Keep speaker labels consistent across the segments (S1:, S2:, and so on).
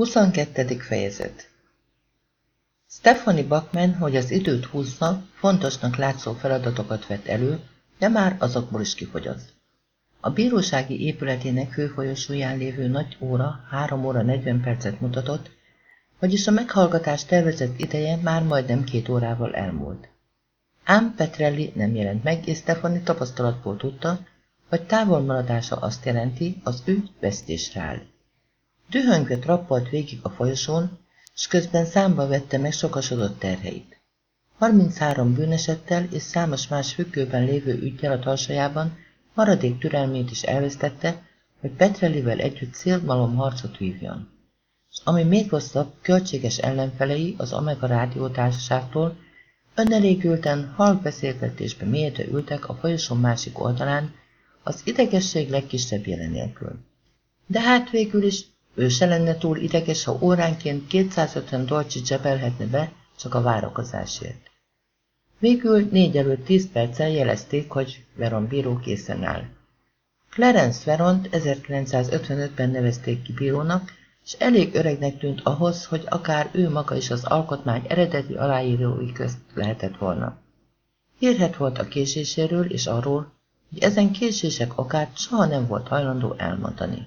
S1: 22. fejezet Stephanie Bachman, hogy az időt húzza, fontosnak látszó feladatokat vett elő, de már azokból is kifogyott. A bírósági épületének főfolyosóján lévő nagy óra 3 óra 40 percet mutatott, vagyis a meghallgatás tervezett ideje már majdnem két órával elmúlt. Ám Petrelli nem jelent meg, és Stefani tapasztalatból tudta, hogy távolmaradása azt jelenti, az ügy vesztésre áll. Dühöngve trappalt végig a folyosón, s közben számba vette meg sokasodott terheit. 33 bűnesettel és számos más függőben lévő ügyjel a tarsajában maradék türelmét is elvesztette, hogy Petrelivel együtt szélmalom harcot vívjon. És ami még rosszabb, költséges ellenfelei az Omega rádiótársaságtól önelégülten halk beszélgetésbe mélyedve ültek a folyosón másik oldalán, az idegesség legkisebb jelenélkül. De hát végül is ő se lenne túl ideges, ha óránként 250 dolcsit zsebelhetne be csak a várakozásért. Végül négy előtt tíz perccel jelezték, hogy Veron bíró készen áll. Clarence Veront 1955-ben nevezték ki bírónak, és elég öregnek tűnt ahhoz, hogy akár ő maga is az alkotmány eredeti aláírói közt lehetett volna. Hírhet volt a késéséről és arról, hogy ezen késések okát soha nem volt hajlandó elmondani.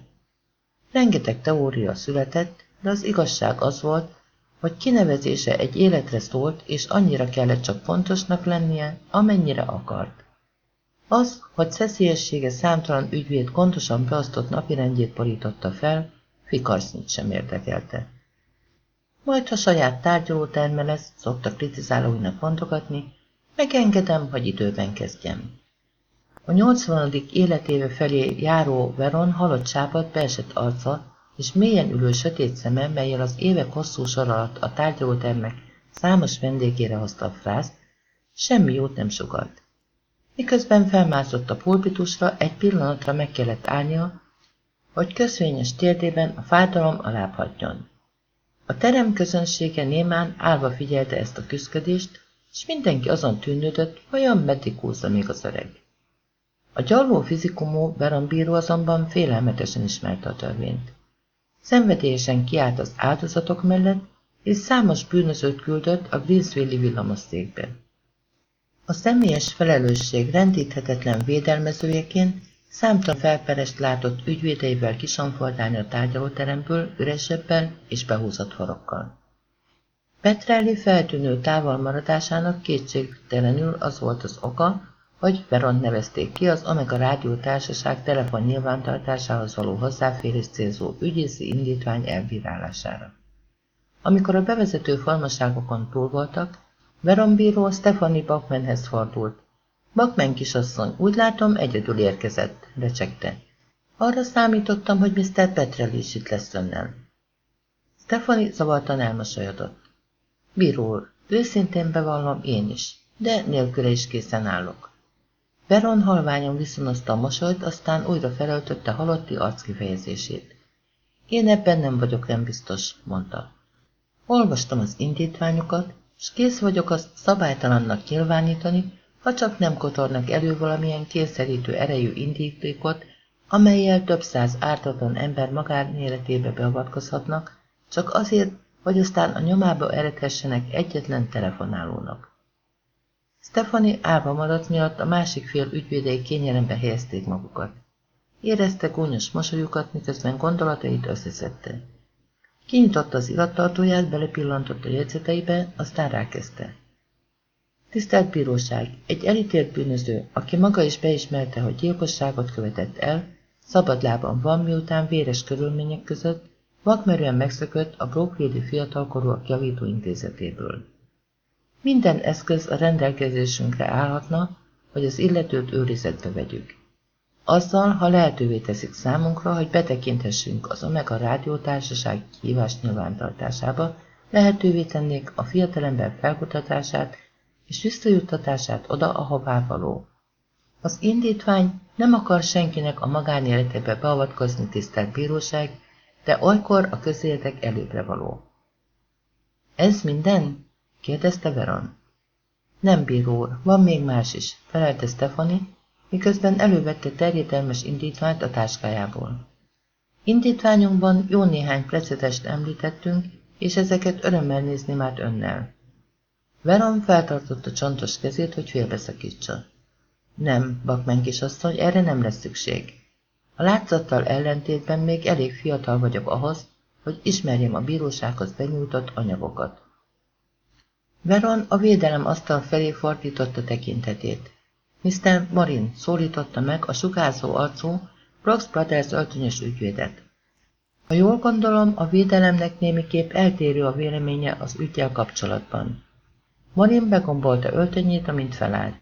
S1: Rengeteg teória született, de az igazság az volt, hogy kinevezése egy életre szólt, és annyira kellett csak pontosnak lennie, amennyire akart. Az, hogy szeszélyessége számtalan ügyvéd gondosan beosztott napirendjét borította fel, fikarsznyit sem érdekelte. Majd, ha saját tárgyalóterme lesz, szokta kritizálóinak mondogatni, megengedem, hogy időben kezdjem. A 80. életéve felé járó Veron halott sápat beesett arca, és mélyen ülő sötét szeme, melyel az évek hosszú sor alatt a tárgyalótermek számos vendégére hozta a frászt, semmi jót nem sugalt. Miközben felmászott a pulpitusra, egy pillanatra meg kellett állnia, hogy köszvényes térdében a fájdalom alábbhagyjon. A terem közönsége némán állva figyelte ezt a küszködést, és mindenki azon tűnődött, vajon meddig húzza még az öreg. A gyalló fizikumó Berambíró azonban félelmetesen ismerte a törvényt. Szenvedélyesen kiállt az áldozatok mellett, és számos bűnözőt küldött a Greenswilli villamoszékbe. A személyes felelősség rendíthetetlen védelmezőjeként számtalan felperest látott ügyvédeivel kisonfoltálni a tárgyalóteremből üresebbel és behúzott forokkal. Petrelli feltűnő távol maradásának kétségtelenül az volt az oka, hogy Veron nevezték ki az Omega Rádió Társaság telefon nyilvántartásához való hozzáférés célzó ügyészi indítvány elbírálására. Amikor a bevezető formaságokon túl voltak, Veron bíró Stephanie Bachmanhez fordult. Bachman kisasszony, úgy látom, egyedül érkezett, recsegte. Arra számítottam, hogy Mr. Petrel is itt lesz önnel. Stephanie zavartan elmosolyodott. Bíró úr, őszintén bevallom én is, de nélküle is készen állok. Veron halványon viszonozta a mosolyt, aztán újra felöltötte halotti arckifejezését. Én ebben nem vagyok nem biztos, mondta. Olvastam az indítványokat, és kész vagyok azt szabálytalannak nyilvánítani, ha csak nem kotornak elő valamilyen kényszerítő erejű indítékot, amelyel több száz ártatlan ember magánéletébe beavatkozhatnak, csak azért, hogy aztán a nyomába eredhessenek egyetlen telefonálónak. Stefani álva maradt miatt a másik fél ügyvédei kényelembe helyezték magukat. Érezte gúnyos mosolyukat, miközben gondolatait összeszedte. Kinyitotta az illattartóját, belepillantott a jegyzeteibe, aztán rákezdte. Tisztelt Bíróság, egy elítélt bűnöző, aki maga is beismerte, hogy gyilkosságot követett el, szabadlában van, miután véres körülmények között vakmerően megszökött a Brookfieldi fiatalkorúak javító intézetéből. Minden eszköz a rendelkezésünkre állhatna, hogy az illetőt őrizetbe vegyük. Azzal, ha lehetővé teszik számunkra, hogy betekinthessünk az Omega Rádiótársaság hívás nyilvántartásába, lehetővé tennék a fiatalember felkutatását és visszajuttatását oda, ahová való. Az indítvány nem akar senkinek a magánéletébe beavatkozni tisztelt bíróság, de olykor a közérdek előbbre való. Ez minden? Kérdezte Veron. Nem, bíró úr, van még más is, felelte Stefani, miközben elővette terjedelmes indítványt a táskájából. Indítványunkban jó néhány precedest említettünk, és ezeket örömmel nézni már önnel. Veron feltartotta csontos kezét, hogy félbeszakítsa. Nem, Bakmen kisasszony, erre nem lesz szükség. A látszattal ellentétben még elég fiatal vagyok ahhoz, hogy ismerjem a bírósághoz benyújtott anyagokat. Veron a védelem asztal felé fordította tekintetét. Mr. Marin szólította meg a sugárzó arcú Brooks Brothers öltönyös ügyvédet. Ha jól gondolom, a védelemnek némiképp eltérő a véleménye az ügyel kapcsolatban. Marin begombolta öltönyét, amint felállt.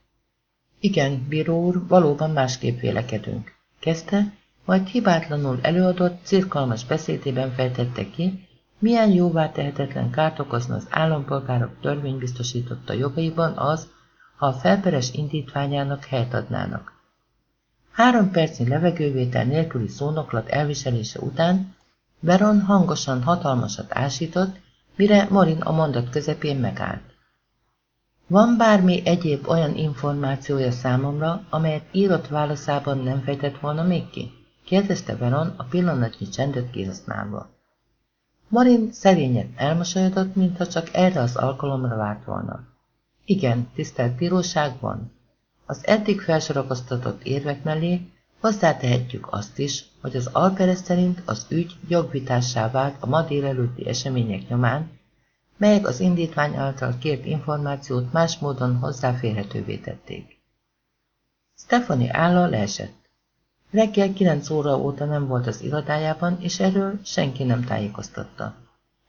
S1: Igen, bíró úr, valóban másképp vélekedünk. Kezdte, majd hibátlanul előadott, cirkalmas beszédében fejtette ki, milyen jóvá tehetetlen kárt okozna az állampolgárok törvénybiztosította jogaiban az, ha a felperes indítványának helyt adnának. Három percnyi levegővétel nélküli szónoklat elviselése után Beron hangosan hatalmasat ásított, mire Marin a mondat közepén megállt. Van bármi egyéb olyan információja számomra, amelyet írott válaszában nem fejtett volna még ki? kérdezte Veron a pillanatnyi csendet kihasználva. Marin szerényen elmosolyodott, mintha csak erre az alkalomra várt volna. Igen, tisztelt bíróság van. Az eddig felsorakoztatott érvek mellé hozzátehetjük azt is, hogy az Alperes szerint az ügy jogvitássá vált a ma délelőtti események nyomán, melyek az indítvány által kért információt más módon hozzáférhetővé tették. Stephanie álla leesett. Reggel 9 óra óta nem volt az irodájában, és erről senki nem tájékoztatta.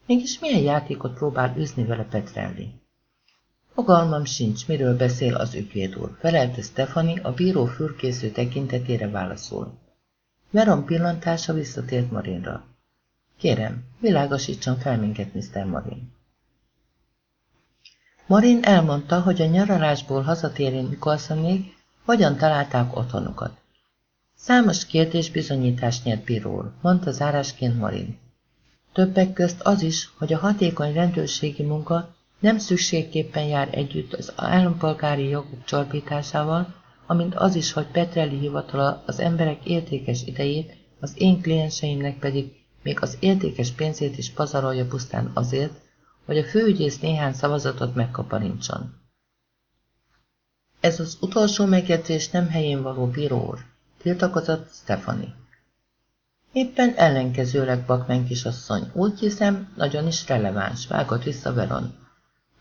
S1: Mégis milyen játékot próbál űzni vele Petrelli? Fogalmam sincs, miről beszél az ügyvéd úr, felelte Stefani a bíró fürkésző tekintetére válaszol. Veron pillantása visszatért Marinra. Kérem, világosítson fel minket, Mr. Marin. Marin elmondta, hogy a nyaralásból hazatérén Nikolsonék hogyan találták otthonukat. Számos kérdés bizonyítást nyert bíról, mondta zárásként Marin. Többek közt az is, hogy a hatékony rendőrségi munka nem szükségképpen jár együtt az állampolgári jogok csorbításával, amint az is, hogy Petrelli hivatala az emberek értékes idejét, az én klienseimnek pedig még az értékes pénzét is pazarolja pusztán azért, hogy a főügyész néhány szavazatot megkaparincson. Ez az utolsó megjegyzés nem helyén való bíró úr, tiltakozott Stefani. Éppen ellenkezőleg Bakmen kisasszony, úgy hiszem, nagyon is releváns, vágott vissza Veron.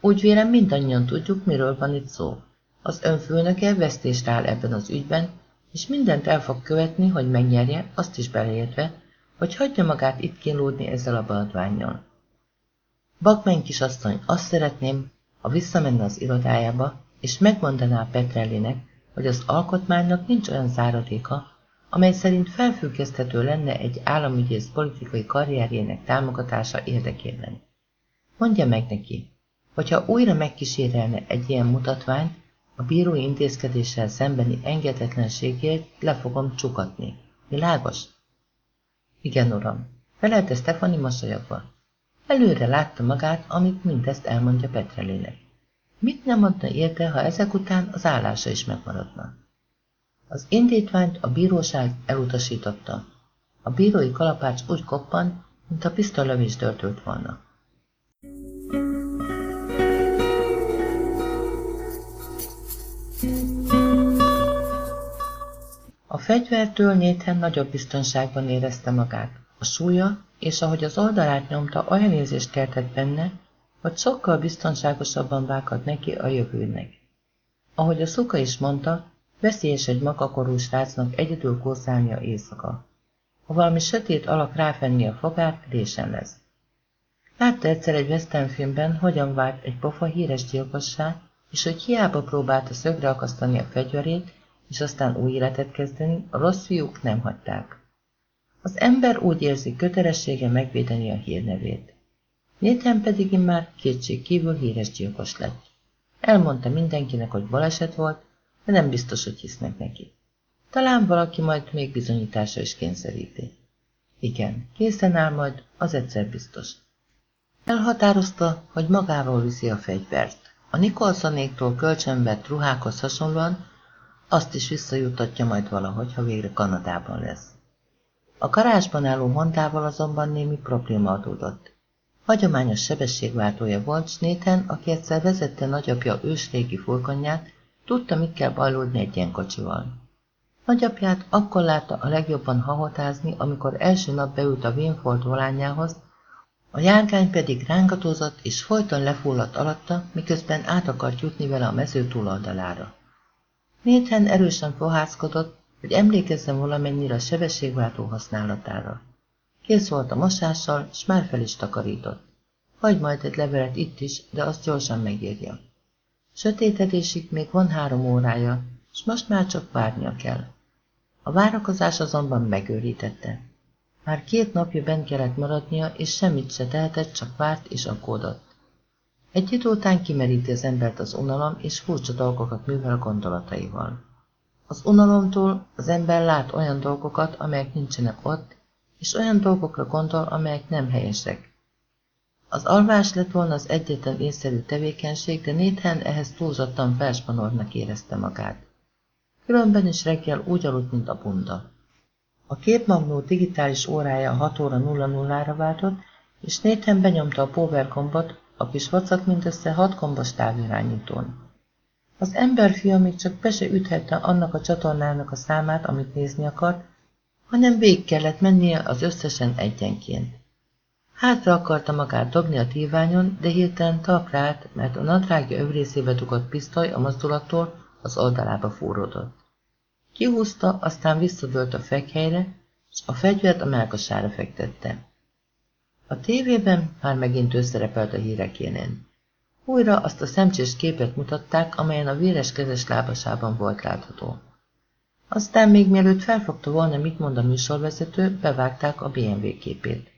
S1: Úgy vélem mindannyian tudjuk, miről van itt szó. Az önfőnöke vesztést áll ebben az ügyben, és mindent el fog követni, hogy megnyerje, azt is beleértve, hogy hagyja magát itt kínlódni ezzel a beadványjal. Bakmen kisasszony, azt szeretném, ha visszamenne az irodájába, és megmondaná Petrellinek, hogy az alkotmánynak nincs olyan záradéka, amely szerint felfüggeszthető lenne egy államügyész politikai karrierjének támogatása érdekében. Mondja meg neki, hogyha újra megkísérelne egy ilyen mutatványt, a bírói intézkedéssel szembeni engedetlenségért le fogom csukatni. Világos? Igen, uram. Felelte Stefani mosolyogva. Előre látta magát, amit mindezt elmondja Petrelének. Mit nem adna érte, ha ezek után az állása is megmaradna? Az indítványt a bíróság elutasította. A bírói kalapács úgy koppan, mint a pisztolylövés dörtült volna. A fegyvertől Nathan nagyobb biztonságban érezte magát. A súlya, és ahogy az oldalát nyomta, olyan érzést keltett benne, hogy sokkal biztonságosabban vághat neki a jövőnek. Ahogy a szuka is mondta, veszélyes egy makakorú srácnak egyedül kószálnia éjszaka. Ha valami sötét alak ráfenni a fogát, résen lesz. Látta egyszer egy western filmben, hogyan vált egy pofa híres gyilkossá, és hogy hiába próbálta szögre akasztani a fegyverét, és aztán új életet kezdeni, a rossz fiúk nem hagyták. Az ember úgy érzi kötelessége megvédeni a hírnevét. Nathan pedig immár kétség kívül híres gyilkos lett. Elmondta mindenkinek, hogy baleset volt, de nem biztos, hogy hisznek neki. Talán valaki majd még bizonyításra is kényszeríti. Igen, készen áll majd, az egyszer biztos. Elhatározta, hogy magával viszi a fegyvert. A Nikolsonéktól kölcsönvett ruhákhoz hasonlóan azt is visszajutatja majd valahogy, ha végre Kanadában lesz. A garázsban álló Hondával azonban némi probléma adódott. Hagyományos sebességváltója volt, s aki egyszer vezette nagyapja ősrégi furgonját, tudta, mit kell bajlódni egy ilyen kocsival. Nagyapját akkor látta a legjobban hahotázni, amikor első nap beült a Winford volányához, a járgány pedig rángatózott és folyton lefulladt alatta, miközben át akart jutni vele a mező túloldalára. Nathan erősen fohászkodott, hogy emlékezzen valamennyire a sebességváltó használatára. Kész volt a mosással, s már fel is takarított. Hagy majd egy levelet itt is, de azt gyorsan megírja. Sötétedésig még van három órája, s most már csak várnia kell. A várakozás azonban megőrítette. Már két napja bent kellett maradnia, és semmit se tehetett, csak várt és aggódott. Egy idő után kimeríti az embert az unalom, és furcsa dolgokat művel a gondolataival. Az unalomtól az ember lát olyan dolgokat, amelyek nincsenek ott, és olyan dolgokra gondol, amelyek nem helyesek. Az alvás lett volna az egyetlen észszerű tevékenység, de Nathan ehhez túlzottan felspanornak érezte magát. Különben is reggel úgy aludt, mint a bunda. A képmagnó digitális órája 6 óra 00-ra váltott, és Nathan benyomta a power gombot, a kis vacak mindössze 6 gombos távirányítón. Az emberfia még csak be se üthette annak a csatornának a számát, amit nézni akart, hanem végig kellett mennie az összesen egyenként. Hátra akarta magát dobni a tíványon, de hirtelen talpra mert a nadrágja övrészébe dugott pisztoly a mozdulattól az oldalába fúródott. Kihúzta, aztán visszadőlt a fekhelyre, és a fegyvert a melkasára fektette. A tévében már megint ő szerepelt a hírek jénén. Újra azt a szemcsés képet mutatták, amelyen a véres kezes lábasában volt látható. Aztán még mielőtt felfogta volna, mit mond a műsorvezető, bevágták a BMW képét.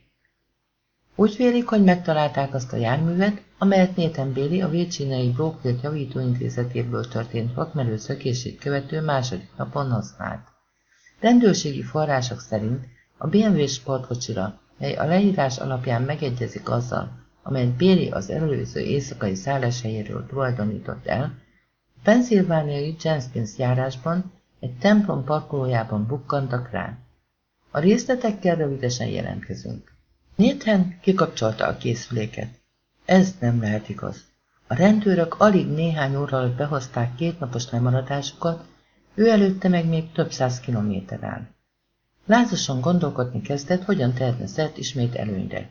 S1: Úgy vélik, hogy megtalálták azt a járművet, amelyet Nathan Béli a Virginiai Brookfield javítóintézetéből történt vakmerő szökését követő második napon használt. Rendőrségi források szerint a BMW sportkocsira, mely a leírás alapján megegyezik azzal, amelyet Béli az előző éjszakai szálláshelyéről tulajdonított el, a Pennsylvániai Jenskins járásban egy templom parkolójában bukkantak rá. A részletekkel rövidesen jelentkezünk. Nathan kikapcsolta a készüléket. Ez nem lehet igaz. A rendőrök alig néhány óra alatt behozták két napos lemaradásukat, ő előtte meg még több száz kilométer áll. Lázasan gondolkodni kezdett, hogyan tehetne szert ismét előnyre.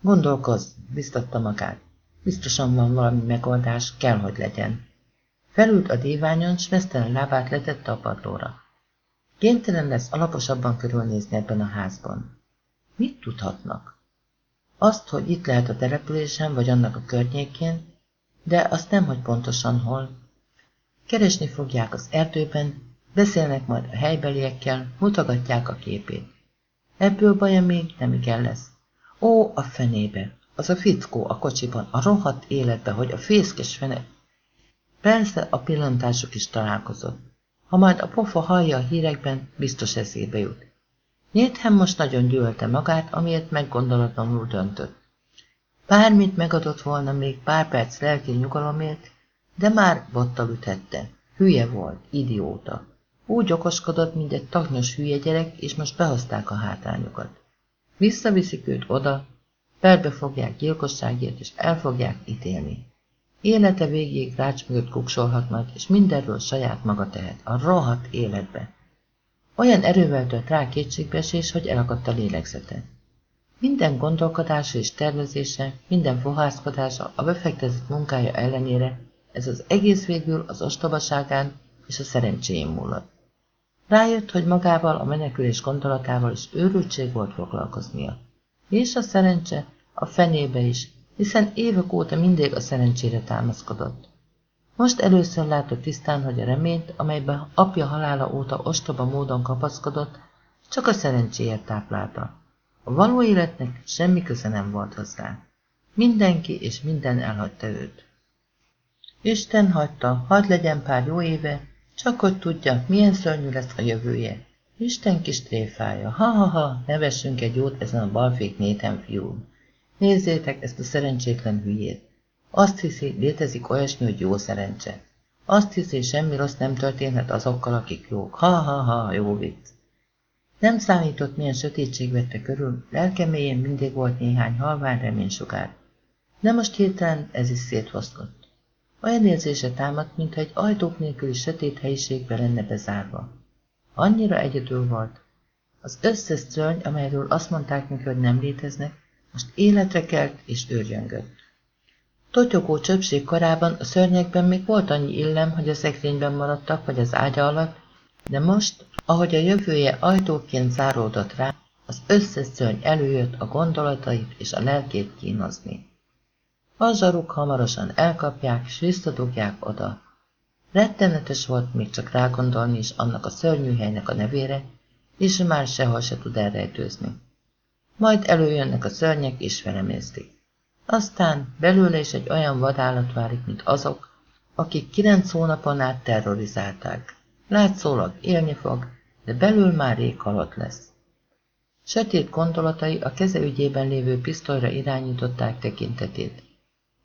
S1: Gondolkozz, biztatta magát. Biztosan van valami megoldás, kell, hogy legyen. Felült a díványon, s mesztelen lábát letette a padlóra. Kénytelen lesz alaposabban körülnézni ebben a házban. Mit tudhatnak? Azt, hogy itt lehet a településen, vagy annak a környékén, de azt nem, hogy pontosan hol. Keresni fogják az erdőben, beszélnek majd a helybeliekkel, mutogatják a képét. Ebből baja még nem igen lesz. Ó, a fenébe! Az a fickó a kocsiban, a rohadt életbe, hogy a fészkes fene... Persze a pillantások is találkozott. Ha majd a pofa hallja a hírekben, biztos eszébe jut. Néthem most nagyon gyűlölte magát, amiért meggondolatlanul döntött. Bármit megadott volna még pár perc lelki nyugalomért, de már bottal üthette. Hülye volt, idióta. Úgy okoskodott, mint egy tagnyos hülye gyerek, és most behozták a hátányokat. Visszaviszik őt oda, perbe fogják gyilkosságért, és el fogják ítélni. Élete végéig rács mögött kuksolhat majd, és mindenről saját maga tehet, a rohadt életbe. Olyan erővel tört rá kétségbeesés, hogy elakadt a lélegzete. Minden gondolkodása és tervezése, minden fohászkodása, a befektetett munkája ellenére, ez az egész végül az ostobaságán és a szerencséjén múlott. Rájött, hogy magával, a menekülés gondolatával is őrültség volt foglalkoznia. És a szerencse a fenébe is, hiszen évek óta mindig a szerencsére támaszkodott. Most először látta tisztán, hogy a reményt, amelyben apja halála óta ostoba módon kapaszkodott, csak a szerencséért táplálta. A való életnek semmi köze nem volt hozzá. Mindenki és minden elhagyta őt. Isten hagyta, hadd legyen pár jó éve, csak hogy tudja, milyen szörnyű lesz a jövője. Isten kis tréfája, ha-ha-ha, nevessünk egy jót ezen a balfék néten fiú. Nézzétek ezt a szerencsétlen hülyét. Azt hiszi, létezik olyasmi, hogy jó szerencse. Azt hiszi, semmi rossz nem történhet azokkal, akik jók. Ha-ha-ha, jó vicc. Nem számított, milyen sötétség vette körül, lelke mélyén mindig volt néhány halvány reménysugár. De most hirtelen ez is szétfosztott. Olyan érzése támadt, mintha egy ajtók nélküli sötét helyiségbe lenne bezárva. Annyira egyedül volt. Az összes szörny, amelyről azt mondták neki, hogy nem léteznek, most életre kelt és őrjöngött. Totyogó csöpség korában a szörnyekben még volt annyi illem, hogy a szekrényben maradtak, vagy az ágya alatt, de most, ahogy a jövője ajtóként záródott rá, az összes szörny előjött a gondolatait és a lelkét kínozni. A zsaruk hamarosan elkapják, és visszadugják oda. Rettenetes volt még csak rágondolni is annak a szörnyű helynek a nevére, és már sehol se tud elrejtőzni. Majd előjönnek a szörnyek, és felemésztik. Aztán belőle is egy olyan vadállat válik, mint azok, akik kilenc hónapon át terrorizálták. Látszólag élni fog, de belül már rég halott lesz. Sötét gondolatai a keze ügyében lévő pisztolyra irányították tekintetét.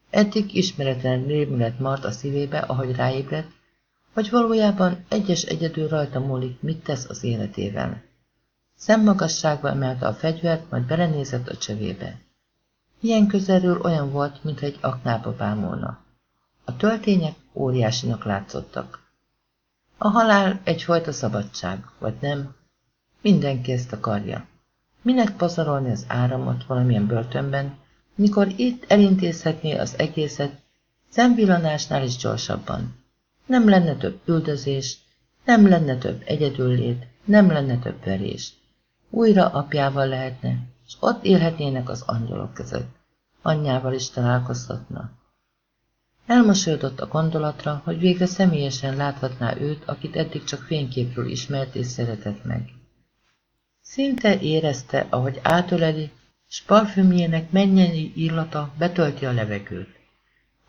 S1: Eddig ismeretlen rémület mart a szívébe, ahogy ráébredt, vagy valójában egyes egyedül rajta múlik, mit tesz az életével. Szemmagasságba emelte a fegyvert, majd belenézett a csövébe. Ilyen közelről olyan volt, mintha egy aknába bámulna. A töltények óriásinak látszottak. A halál egyfajta szabadság, vagy nem? Mindenki ezt akarja. Minek pazarolni az áramot valamilyen börtönben, mikor itt elintézhetné az egészet szemvillanásnál is gyorsabban. Nem lenne több üldözés, nem lenne több egyedüllét, nem lenne több verés. Újra apjával lehetne, és ott élhetnének az angyalok között. Anyjával is találkozhatna. Elmosolyodott a gondolatra, hogy végre személyesen láthatná őt, akit eddig csak fényképről ismert és szeretett meg. Szinte érezte, ahogy átöleli, s parfümjének mennyei illata betölti a levegőt.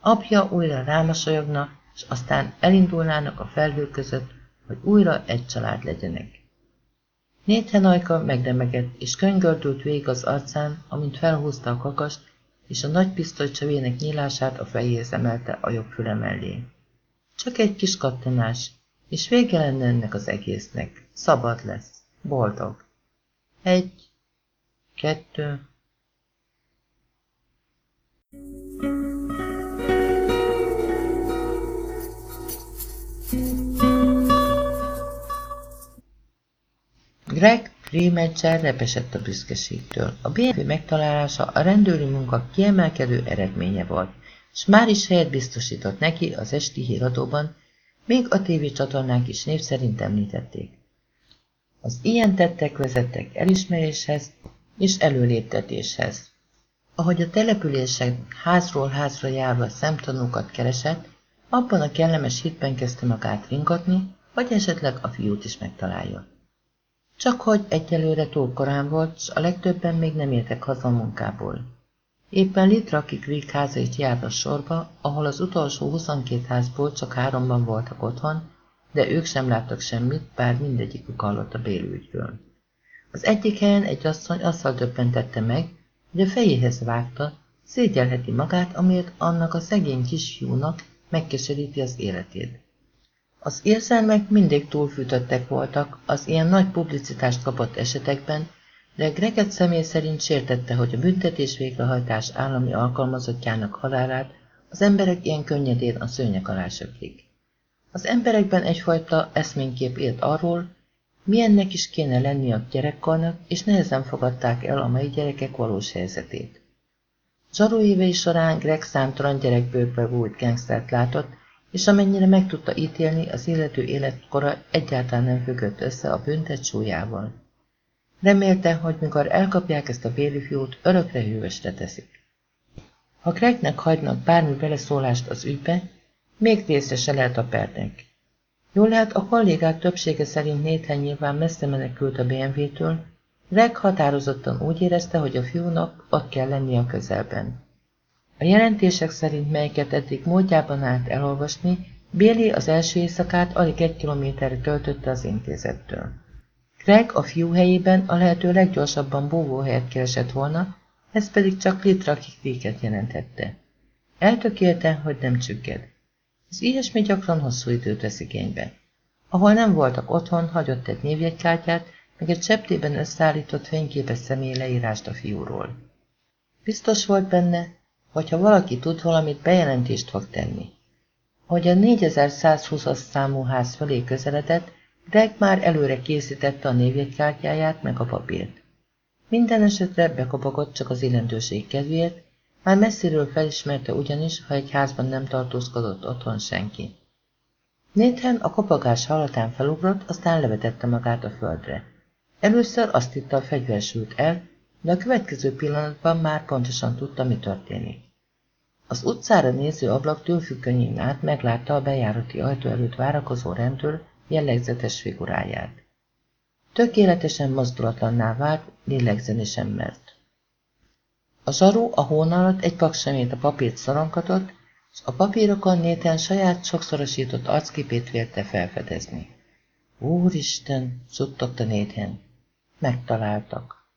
S1: Apja újra rámosolyogna, és aztán elindulnának a felhők között, hogy újra egy család legyenek. Néthen ajka megdemegett, és könyördült végig az arcán, amint felhúzta a kakast, és a nagy pisztoly csövének nyílását a fejéhez emelte a jobb füle mellé. Csak egy kis kattanás, és vége lenne ennek az egésznek. Szabad lesz. Boldog. Egy, kettő, Greg Freemancsel repesett a büszkeségtől. A BMW megtalálása a rendőri munka kiemelkedő eredménye volt, és már is helyet biztosított neki az esti híradóban, még a tévécsatornák is név szerint említették. Az ilyen tettek vezettek elismeréshez és előléptetéshez. Ahogy a településen házról házra járva szemtanúkat keresett, abban a kellemes hitben kezdte magát ringatni, hogy esetleg a fiút is megtalálja. Csak hogy egyelőre túl korán volt, s a legtöbben még nem értek haza a munkából. Éppen Litraki Creek házait járt a sorba, ahol az utolsó 22 házból csak háromban voltak otthon, de ők sem láttak semmit, bár mindegyikük hallott a bélügyről. Az egyik helyen egy asszony azzal döbbentette meg, hogy a fejéhez vágta, szégyelheti magát, amiért annak a szegény kisfiúnak megkeseríti az életét. Az érzelmek mindig túlfűtöttek voltak az ilyen nagy publicitást kapott esetekben, de Greget személy szerint sértette, hogy a büntetés végrehajtás állami alkalmazottjának halálát az emberek ilyen könnyedén a szőnyek alá söplik. Az emberekben egyfajta eszménykép élt arról, milyennek is kéne lenni a gyerekkornak, és nehezen fogadták el a mai gyerekek valós helyzetét. Zsaró évei során Greg számtalan gyerekbőrbe volt gangstert látott, és amennyire meg tudta ítélni, az illető életkora egyáltalán nem függött össze a büntet súlyával. Remélte, hogy mikor elkapják ezt a béli fiút, örökre hűvösre teszik. Ha Gregnek hagynak bármi beleszólást az ügybe, még részre se lehet a pernek. Jól lehet, a kollégák többsége szerint Nathan nyilván messze menekült a BMW-től, Greg határozottan úgy érezte, hogy a fiúnak ott kell lenni a közelben. A jelentések szerint, melyeket eddig módjában állt elolvasni, Béli az első éjszakát alig egy kilométerre töltötte az intézettől. Greg a fiú helyében a lehető leggyorsabban búvóhelyet keresett volna, ez pedig csak Litra kikvéket jelentette. Eltökélte, hogy nem csügged. Az ilyesmi gyakran hosszú időt vesz igénybe. Ahol nem voltak otthon, hagyott egy névjegykártyát, meg egy septében összeállított fényképes személy leírást a fiúról. Biztos volt benne, hogy ha valaki tud valamit, bejelentést fog tenni. Ahogy a 4120-as számú ház felé közeledett, Greg már előre készítette a névjegykártyáját meg a papírt. Minden esetre bekopogott csak az illentőség kedvéért, már messziről felismerte ugyanis, ha egy házban nem tartózkodott otthon senki. Nathan a kopogás hallatán felugrott, aztán levetette magát a földre. Először azt hitte a fegyver sült el, de a következő pillanatban már pontosan tudta, mi történik. Az utcára néző ablak tőfüggönyén át meglátta a bejárati ajtó előtt várakozó rendőr jellegzetes figuráját. Tökéletesen mozdulatlanná vált, lélegzeni sem mert. A zsarú a hón alatt egy paksemét a papírt szoronkatott, és a papírokon néten saját sokszorosított arcképét vélte felfedezni. Úristen, suttogta Néthen. Megtaláltak.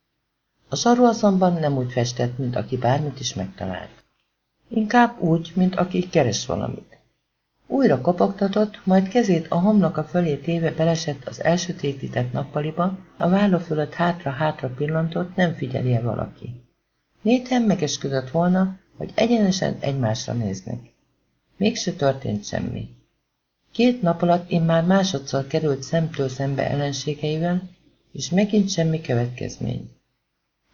S1: A zsaru azonban nem úgy festett, mint aki bármit is megtalált. Inkább úgy, mint aki keres valamit. Újra kopogtatott, majd kezét a homloka fölé téve belesett az elsötétített nappaliba, a válla fölött hátra-hátra pillantott, nem figyeli -e valaki. Néten megesküdött volna, hogy egyenesen egymásra néznek. Mégse történt semmi. Két nap alatt én már másodszor került szemtől szembe ellenségeivel, és megint semmi következmény.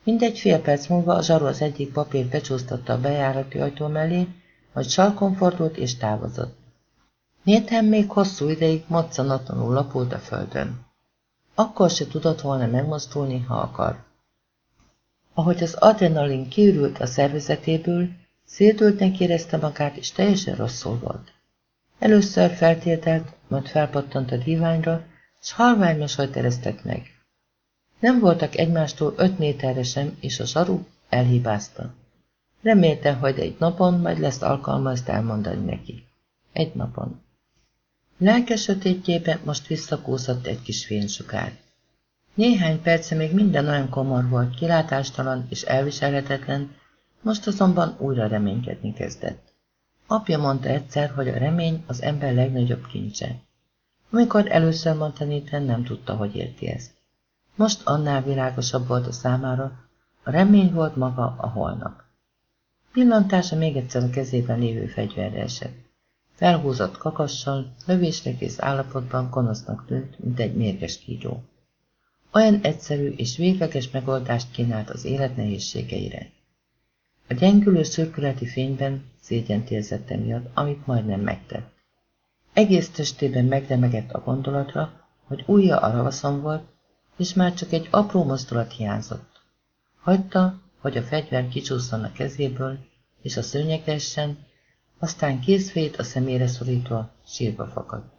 S1: Mindegy fél perc múlva a zsaru az egyik papírt becsúsztatta a bejárati ajtó mellé, majd salkon fordult és távozott. Nathan még hosszú ideig moccanatlanul lapult a földön. Akkor se tudott volna megmozdulni, ha akar. Ahogy az adrenalin kiürült a szervezetéből, szétültnek érezte magát, és teljesen rosszul volt. Először feltételt, majd felpattant a díványra, s halvány mosolyt meg. Nem voltak egymástól öt méterre sem, és a zsaru elhibázta. Remélte, hogy egy napon majd lesz alkalma ezt elmondani neki. Egy napon. Lelke sötétjébe most visszakúszott egy kis fénysukár. Néhány perce még minden olyan komor volt, kilátástalan és elviselhetetlen, most azonban újra reménykedni kezdett. Apja mondta egyszer, hogy a remény az ember legnagyobb kincse. Amikor először mondta Nathan, nem tudta, hogy érti ezt. Most annál világosabb volt a számára, a remény volt maga a holnap. Pillantása még egyszer a kezében lévő fegyverre esett. Felhúzott kakassal, lövésre kész állapotban gonosznak tűnt, mint egy mérges kígyó. Olyan egyszerű és végleges megoldást kínált az élet nehézségeire. A gyengülő szürkületi fényben szégyent érzett emiatt, amit majdnem megtett. Egész testében megdemegett a gondolatra, hogy újja a ravaszon volt, és már csak egy apró mozdulat hiányzott. Hagyta, hogy a fegyver kicsúszson a kezéből, és a szőnyegre aztán kézfét a szemére szorítva sírva fakadt.